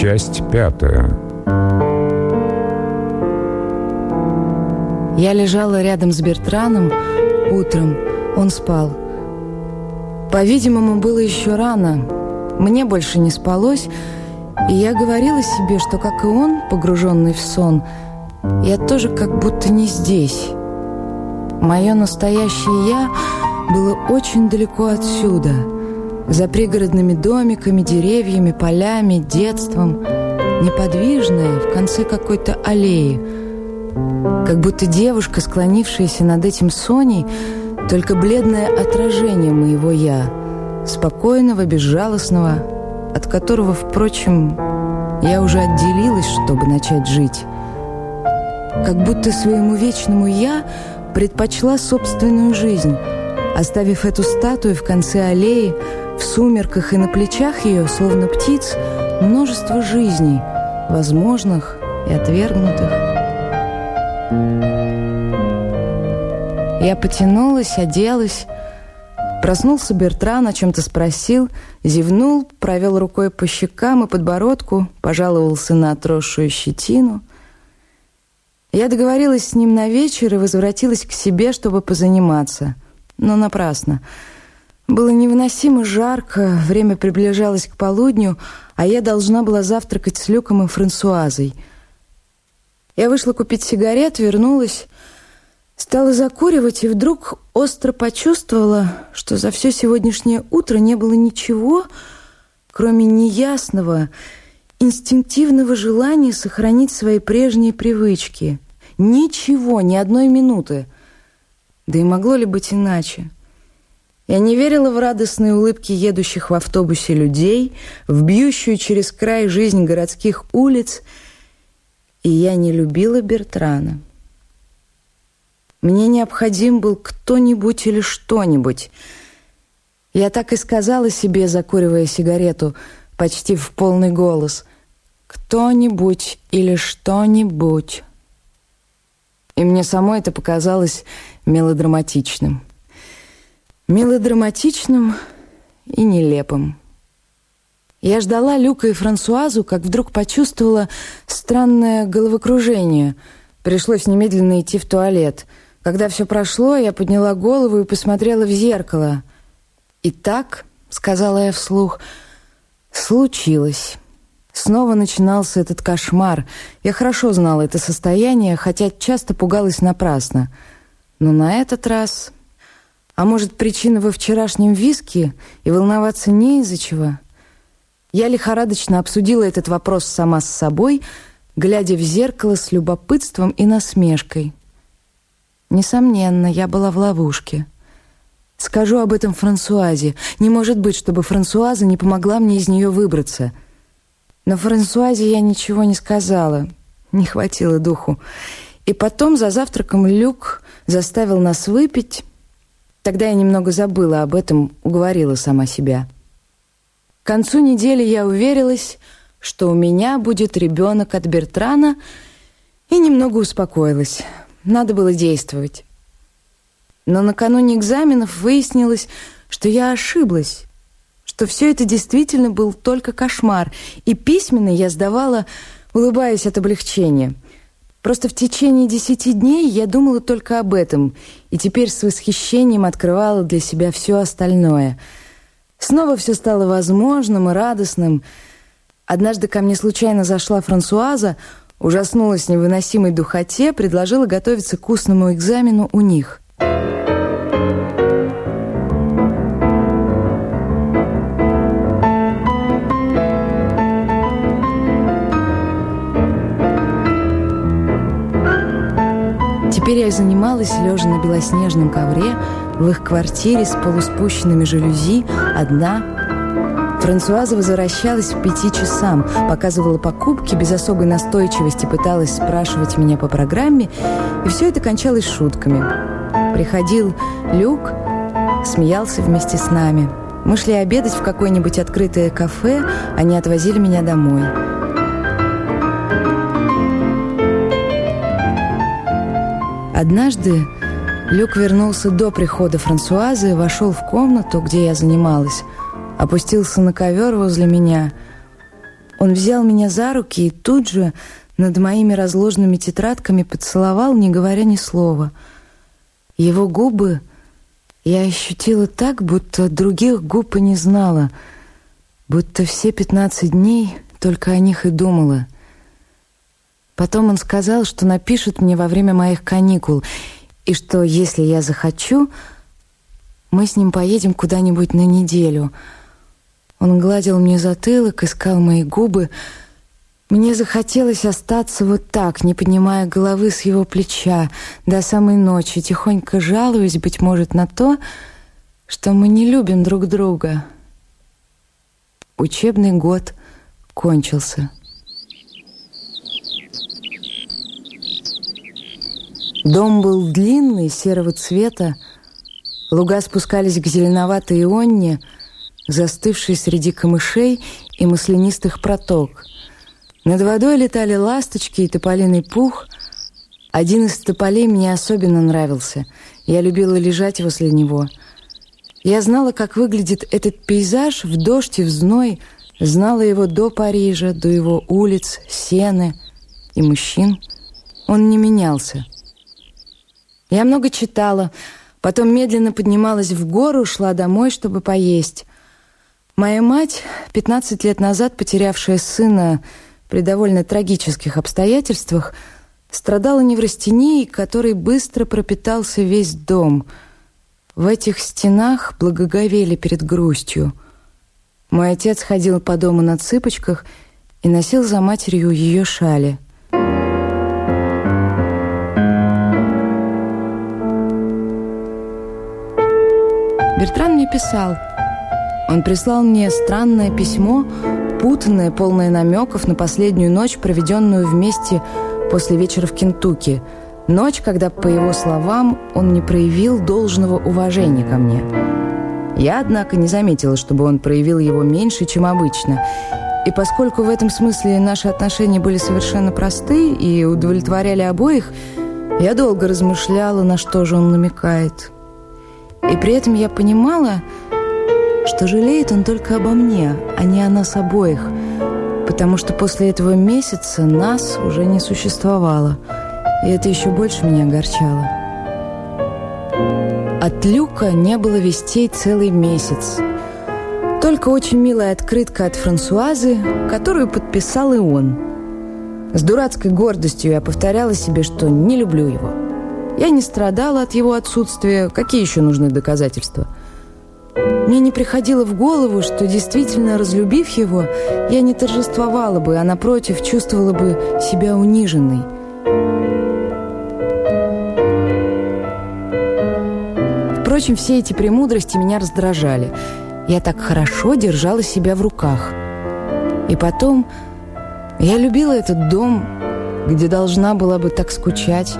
Часть пятая. Я лежала рядом с Бертраном утром. Он спал. По-видимому, было еще рано. Мне больше не спалось, и я говорила себе, что, как и он, погруженный в сон, я тоже как будто не здесь. Мое настоящее «я» было очень далеко отсюда, за пригородными домиками, деревьями, полями, детством, неподвижное в конце какой-то аллеи. Как будто девушка, склонившаяся над этим Соней, только бледное отражение моего «я», спокойного, безжалостного, от которого, впрочем, я уже отделилась, чтобы начать жить. Как будто своему вечному «я» предпочла собственную жизнь, оставив эту статую в конце аллеи, в сумерках и на плечах ее, словно птиц, множество жизней, возможных и отвергнутых. Я потянулась, оделась. Проснулся Бертран, о чем-то спросил, зевнул, провел рукой по щекам и подбородку, пожаловался на отросшую щетину. Я договорилась с ним на вечер и возвратилась к себе, чтобы позаниматься. Но напрасно. Было невыносимо жарко, время приближалось к полудню, а я должна была завтракать с Люком и Франсуазой. Я вышла купить сигарет, вернулась... Стала закуривать и вдруг остро почувствовала, что за все сегодняшнее утро не было ничего, кроме неясного, инстинктивного желания сохранить свои прежние привычки. Ничего, ни одной минуты. Да и могло ли быть иначе? Я не верила в радостные улыбки едущих в автобусе людей, в бьющую через край жизнь городских улиц, и я не любила Бертрана. Мне необходим был кто-нибудь или что-нибудь. Я так и сказала себе, закуривая сигарету, почти в полный голос. «Кто-нибудь или что-нибудь». И мне самой это показалось мелодраматичным. Мелодраматичным и нелепым. Я ждала Люка и Франсуазу, как вдруг почувствовала странное головокружение. Пришлось немедленно идти в туалет — когда все прошло, я подняла голову и посмотрела в зеркало. «И так», — сказала я вслух, — «случилось». Снова начинался этот кошмар. Я хорошо знала это состояние, хотя часто пугалась напрасно. Но на этот раз... А может, причина во вчерашнем виске, и волноваться не из-за чего? Я лихорадочно обсудила этот вопрос сама с собой, глядя в зеркало с любопытством и насмешкой. Несомненно, я была в ловушке. Скажу об этом Франсуазе. Не может быть, чтобы Франсуаза не помогла мне из нее выбраться. Но Франсуазе я ничего не сказала. Не хватило духу. И потом за завтраком Люк заставил нас выпить. Тогда я немного забыла об этом, уговорила сама себя. К концу недели я уверилась, что у меня будет ребенок от Бертрана, и немного успокоилась. Надо было действовать. Но накануне экзаменов выяснилось, что я ошиблась, что все это действительно был только кошмар, и письменно я сдавала, улыбаясь от облегчения. Просто в течение десяти дней я думала только об этом, и теперь с восхищением открывала для себя все остальное. Снова все стало возможным и радостным. Однажды ко мне случайно зашла Франсуаза, ужаснулась невыносимой духоте, предложила готовиться к устному экзамену у них. Теперь я занималась, лежа на белоснежном ковре, в их квартире с полуспущенными жалюзи, одна, Франсуаза возвращалась в пяти часам, показывала покупки, без особой настойчивости пыталась спрашивать меня по программе, и все это кончалось шутками. Приходил Люк, смеялся вместе с нами. Мы шли обедать в какое-нибудь открытое кафе, они отвозили меня домой. Однажды Люк вернулся до прихода Франсуазы вошел в комнату, где я занималась – опустился на ковер возле меня. Он взял меня за руки и тут же над моими разложенными тетрадками поцеловал, не говоря ни слова. Его губы я ощутила так, будто других губ и не знала, будто все пятнадцать дней только о них и думала. Потом он сказал, что напишет мне во время моих каникул, и что, если я захочу, мы с ним поедем куда-нибудь на неделю. Он гладил мне затылок, искал мои губы. Мне захотелось остаться вот так, не поднимая головы с его плеча, до самой ночи, тихонько жалуясь, быть может, на то, что мы не любим друг друга. Учебный год кончился. Дом был длинный, серого цвета, Луга спускались к зеленоватой ионне, застывшей среди камышей и маслянистых проток. Над водой летали ласточки и тополиный пух. Один из тополей мне особенно нравился. Я любила лежать возле него. Я знала, как выглядит этот пейзаж в дождь и в зной, знала его до Парижа, до его улиц, сены и мужчин. Он не менялся. Я много читала, Потом медленно поднималась в гору, шла домой, чтобы поесть. Моя мать, 15 лет назад потерявшая сына при довольно трагических обстоятельствах, страдала неврастенией, которой быстро пропитался весь дом. В этих стенах благоговели перед грустью. Мой отец ходил по дому на цыпочках и носил за матерью ее шали — Бертран мне писал. Он прислал мне странное письмо, путанное, полное намеков на последнюю ночь, проведенную вместе после вечера в Кентукки. Ночь, когда, по его словам, он не проявил должного уважения ко мне. Я, однако, не заметила, чтобы он проявил его меньше, чем обычно. И поскольку в этом смысле наши отношения были совершенно просты и удовлетворяли обоих, я долго размышляла, на что же он намекает. И при этом я понимала, что жалеет он только обо мне, а не о нас обоих, потому что после этого месяца нас уже не существовало, и это еще больше меня огорчало. От Люка не было вестей целый месяц. Только очень милая открытка от Франсуазы, которую подписал и он. С дурацкой гордостью я повторяла себе, что не люблю его – я не страдала от его отсутствия. Какие еще нужны доказательства? Мне не приходило в голову, что действительно разлюбив его, я не торжествовала бы, а напротив чувствовала бы себя униженной. Впрочем, все эти премудрости меня раздражали. Я так хорошо держала себя в руках. И потом я любила этот дом, где должна была бы так скучать,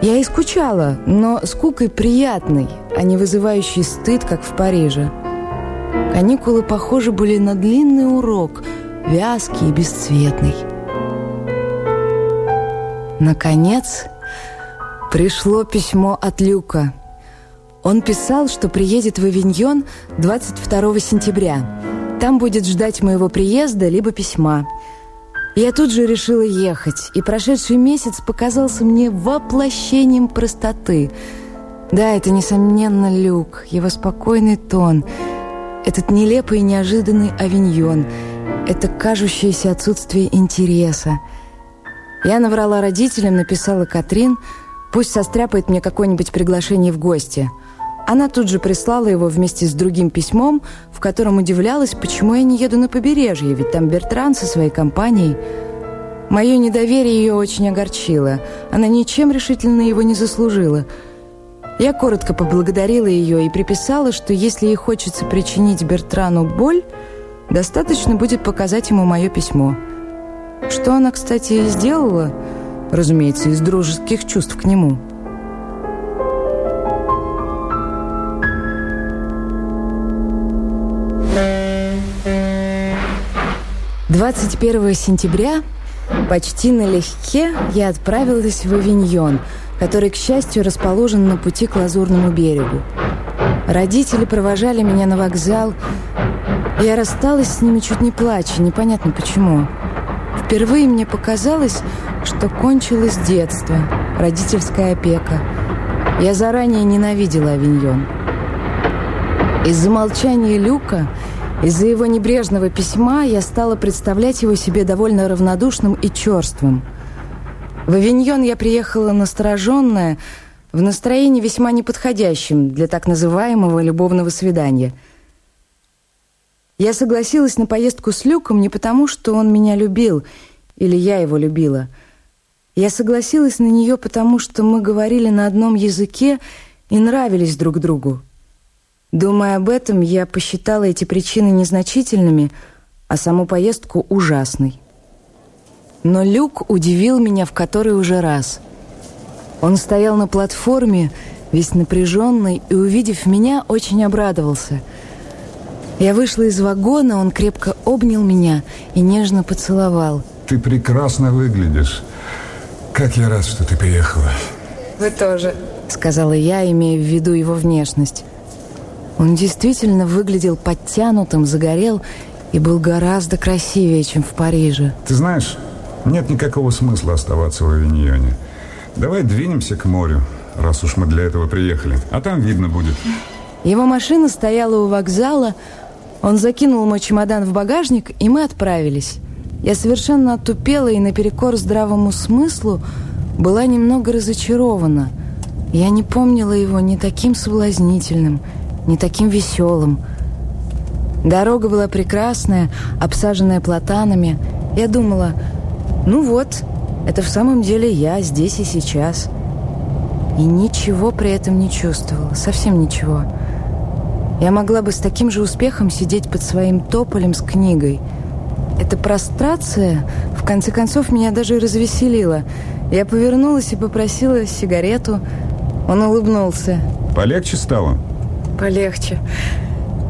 я и скучала, но скукой приятной, а не вызывающей стыд, как в Париже. Каникулы похожи были на длинный урок, вязкий и бесцветный. Наконец, пришло письмо от Люка. Он писал, что приедет в Авиньон 22 сентября. Там будет ждать моего приезда либо письма – я тут же решила ехать, и прошедший месяц показался мне воплощением простоты. Да, это, несомненно, Люк, его спокойный тон, этот нелепый и неожиданный авиньон, это кажущееся отсутствие интереса. Я наврала родителям, написала Катрин, пусть состряпает мне какое-нибудь приглашение в гости – она тут же прислала его вместе с другим письмом, в котором удивлялась, почему я не еду на побережье, ведь там Бертран со своей компанией. Мое недоверие ее очень огорчило. Она ничем решительно его не заслужила. Я коротко поблагодарила ее и приписала, что если ей хочется причинить Бертрану боль, достаточно будет показать ему мое письмо. Что она, кстати, и сделала, разумеется, из дружеских чувств к нему. 21 сентября почти налегке я отправилась в Авиньон, который, к счастью, расположен на пути к Лазурному берегу. Родители провожали меня на вокзал. Я рассталась с ними чуть не плача, непонятно почему. Впервые мне показалось, что кончилось детство, родительская опека. Я заранее ненавидела Авиньон. Из-за молчания Люка, из-за его небрежного письма я стала представлять его себе довольно равнодушным и черствым. В Авиньон я приехала настороженная, в настроении весьма неподходящем для так называемого любовного свидания – я согласилась на поездку с Люком не потому, что он меня любил, или я его любила. Я согласилась на нее потому, что мы говорили на одном языке и нравились друг другу. Думая об этом, я посчитала эти причины незначительными, а саму поездку ужасной. Но Люк удивил меня в который уже раз. Он стоял на платформе, весь напряженный, и, увидев меня, очень обрадовался — я вышла из вагона, он крепко обнял меня и нежно поцеловал. Ты прекрасно выглядишь. Как я рад, что ты приехала. Вы тоже, сказала я, имея в виду его внешность. Он действительно выглядел подтянутым, загорел и был гораздо красивее, чем в Париже. Ты знаешь, нет никакого смысла оставаться в Авиньоне. Давай двинемся к морю, раз уж мы для этого приехали. А там видно будет. Его машина стояла у вокзала, он закинул мой чемодан в багажник, и мы отправились. Я совершенно отупела и наперекор здравому смыслу была немного разочарована. Я не помнила его ни таким соблазнительным, ни таким веселым. Дорога была прекрасная, обсаженная платанами. Я думала, ну вот, это в самом деле я здесь и сейчас. И ничего при этом не чувствовала, совсем. Ничего. Я могла бы с таким же успехом сидеть под своим тополем с книгой. Эта прострация, в конце концов, меня даже развеселила. Я повернулась и попросила сигарету. Он улыбнулся. Полегче стало? Полегче.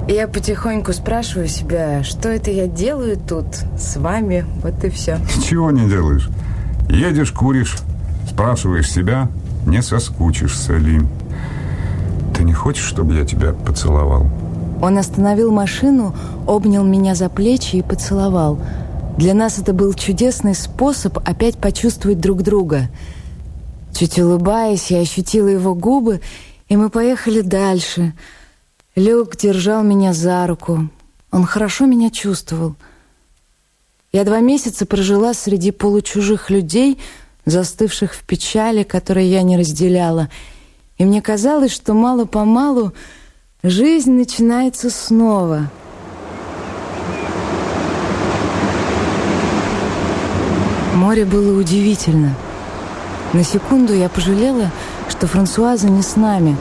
Я потихоньку спрашиваю себя, что это я делаю тут с вами, вот и все. Чего не делаешь? Едешь, куришь, спрашиваешь себя, не соскучишься ли. Ты не хочешь, чтобы я тебя поцеловал? Он остановил машину, обнял меня за плечи и поцеловал. Для нас это был чудесный способ опять почувствовать друг друга. Чуть улыбаясь, я ощутила его губы, и мы поехали дальше. Люк держал меня за руку. Он хорошо меня чувствовал. Я два месяца прожила среди получужих людей, застывших в печали, которой я не разделяла, и мне казалось, что мало-помалу жизнь начинается снова. Море было удивительно. На секунду я пожалела, что Франсуаза не с нами,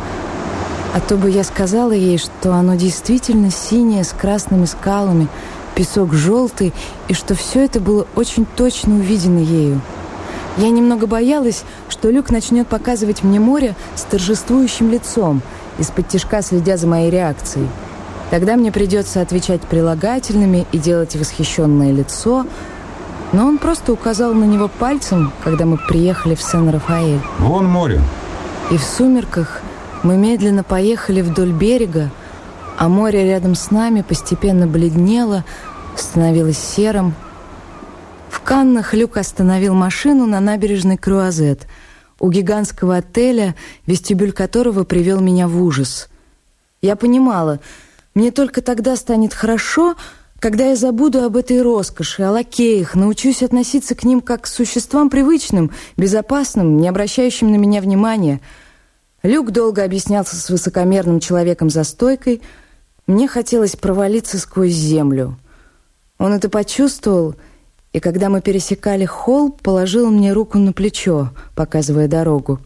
а то бы я сказала ей, что оно действительно синее с красными скалами, песок желтый, и что все это было очень точно увидено ею. Я немного боялась, что Люк начнет показывать мне море с торжествующим лицом, из-под тяжка следя за моей реакцией. Тогда мне придется отвечать прилагательными и делать восхищенное лицо, но он просто указал на него пальцем, когда мы приехали в Сен-Рафаэль. Вон море. И в сумерках мы медленно поехали вдоль берега, а море рядом с нами постепенно бледнело, становилось серым, в Каннах Люк остановил машину на набережной Круазет, у гигантского отеля, вестибюль которого привел меня в ужас. Я понимала, мне только тогда станет хорошо, когда я забуду об этой роскоши, о лакеях, научусь относиться к ним как к существам привычным, безопасным, не обращающим на меня внимания. Люк долго объяснялся с высокомерным человеком за стойкой. Мне хотелось провалиться сквозь землю. Он это почувствовал и когда мы пересекали холл, положил мне руку на плечо, показывая дорогу.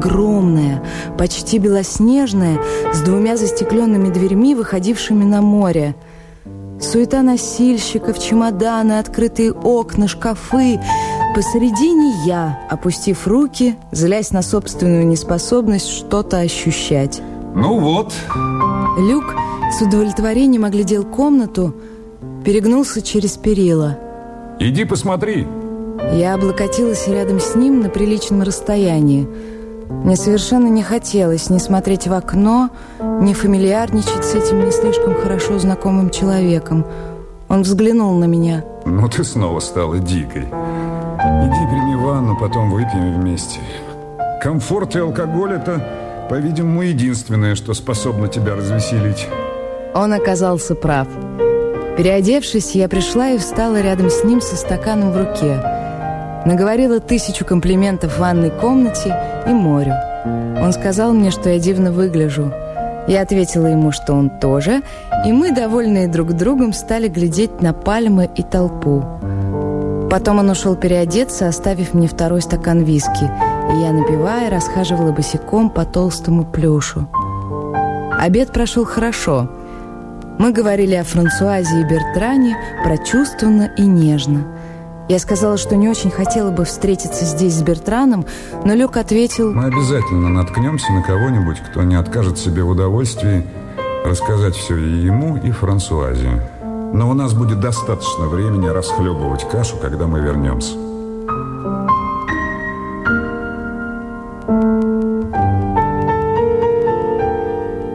Огромная, почти белоснежная, с двумя застекленными дверьми, выходившими на море. Суета носильщиков, чемоданы, открытые окна, шкафы. Посередине я, опустив руки, злясь на собственную неспособность что-то ощущать. Ну вот. Люк с удовлетворением оглядел комнату, перегнулся через перила. Иди посмотри. Я облокотилась рядом с ним на приличном расстоянии. Мне совершенно не хотелось ни смотреть в окно, ни фамильярничать с этим не слишком хорошо знакомым человеком. Он взглянул на меня. «Ну ты снова стала дикой. Иди прими ванну, потом выпьем вместе. Комфорт и алкоголь – это, по-видимому, единственное, что способно тебя развеселить». Он оказался прав. Переодевшись, я пришла и встала рядом с ним со стаканом в руке. Наговорила тысячу комплиментов в ванной комнате и морю. Он сказал мне, что я дивно выгляжу. Я ответила ему, что он тоже, и мы, довольные друг другом, стали глядеть на пальмы и толпу. Потом он ушел переодеться, оставив мне второй стакан виски, и я, напивая, расхаживала босиком по толстому плюшу. Обед прошел хорошо – мы говорили о Франсуазе и Бертране прочувствованно и нежно. Я сказала, что не очень хотела бы встретиться здесь с Бертраном, но Люк ответил... Мы обязательно наткнемся на кого-нибудь, кто не откажет себе в удовольствии рассказать все и ему, и Франсуазе. Но у нас будет достаточно времени расхлебывать кашу, когда мы вернемся.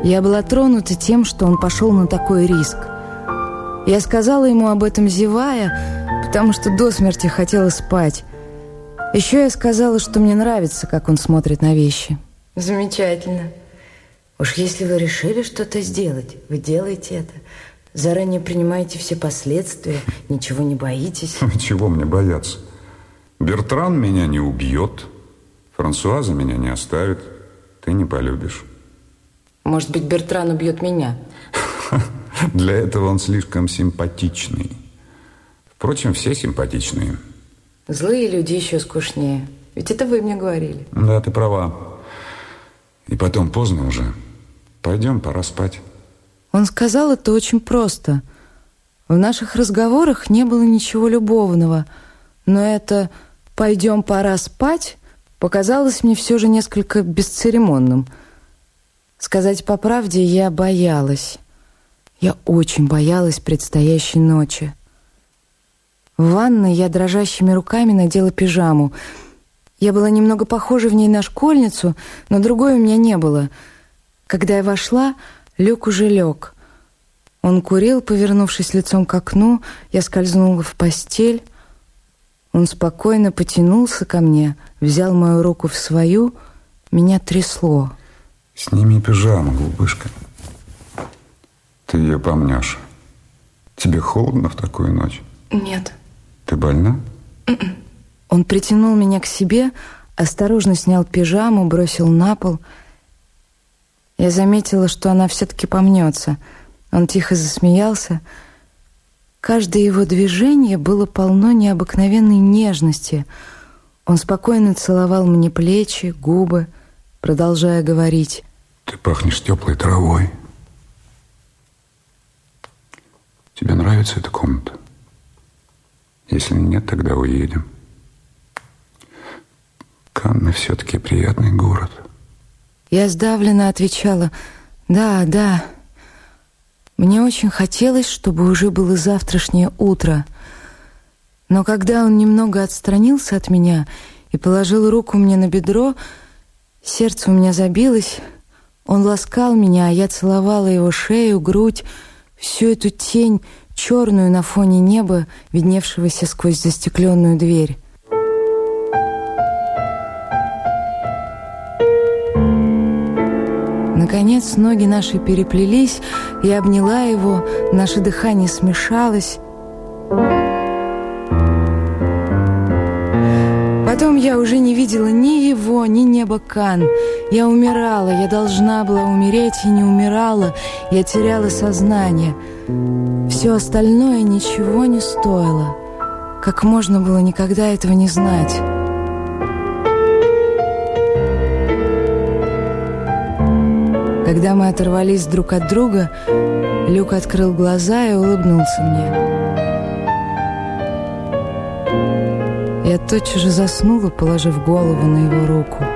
Я была тронута тем, что он пошел на такой риск. Я сказала ему об этом зевая, потому что до смерти хотела спать. Еще я сказала, что мне нравится, как он смотрит на вещи. Замечательно. Уж если вы решили что-то сделать, вы делаете это. Заранее принимаете все последствия, ничего не боитесь. Чего мне бояться? Бертран меня не убьет, Франсуаза меня не оставит, ты не полюбишь. Может быть, Бертран убьет меня? Для этого он слишком симпатичный. Впрочем, все симпатичные. Злые люди еще скучнее. Ведь это вы мне говорили. Да, ты права. И потом поздно уже. Пойдем, пора спать. Он сказал это очень просто. В наших разговорах не было ничего любовного. Но это «пойдем, пора спать» показалось мне все же несколько бесцеремонным – Сказать по правде, я боялась. Я очень боялась предстоящей ночи. В ванной я дрожащими руками надела пижаму. Я была немного похожа в ней на школьницу, но другой у меня не было. Когда я вошла, Люк уже лег. Он курил, повернувшись лицом к окну, я скользнула в постель. Он спокойно потянулся ко мне, взял мою руку в свою, меня трясло. Сними пижаму, глупышка. Ты ее помнешь. Тебе холодно в такую ночь? Нет. Ты больна? М-м. Он притянул меня к себе, осторожно снял пижаму, бросил на пол. Я заметила, что она все-таки помнется. Он тихо засмеялся. Каждое его движение было полно необыкновенной нежности. Он спокойно целовал мне плечи, губы, продолжая говорить. Ты пахнешь теплой травой. Тебе нравится эта комната? Если нет, тогда уедем. Канны все-таки приятный город. Я сдавленно отвечала, да, да. Мне очень хотелось, чтобы уже было завтрашнее утро. Но когда он немного отстранился от меня и положил руку мне на бедро, Сердце у меня забилось, он ласкал меня, а я целовала его шею, грудь, всю эту тень, черную на фоне неба, видневшегося сквозь застекленную дверь. Наконец ноги наши переплелись, я обняла его, наше дыхание смешалось. Потом я уже не видела ни ни неба Кан. Я умирала, я должна была умереть и не умирала. Я теряла сознание. Все остальное ничего не стоило. Как можно было никогда этого не знать? Когда мы оторвались друг от друга, Люк открыл глаза и улыбнулся мне. Я тотчас же заснула, положив голову на его руку.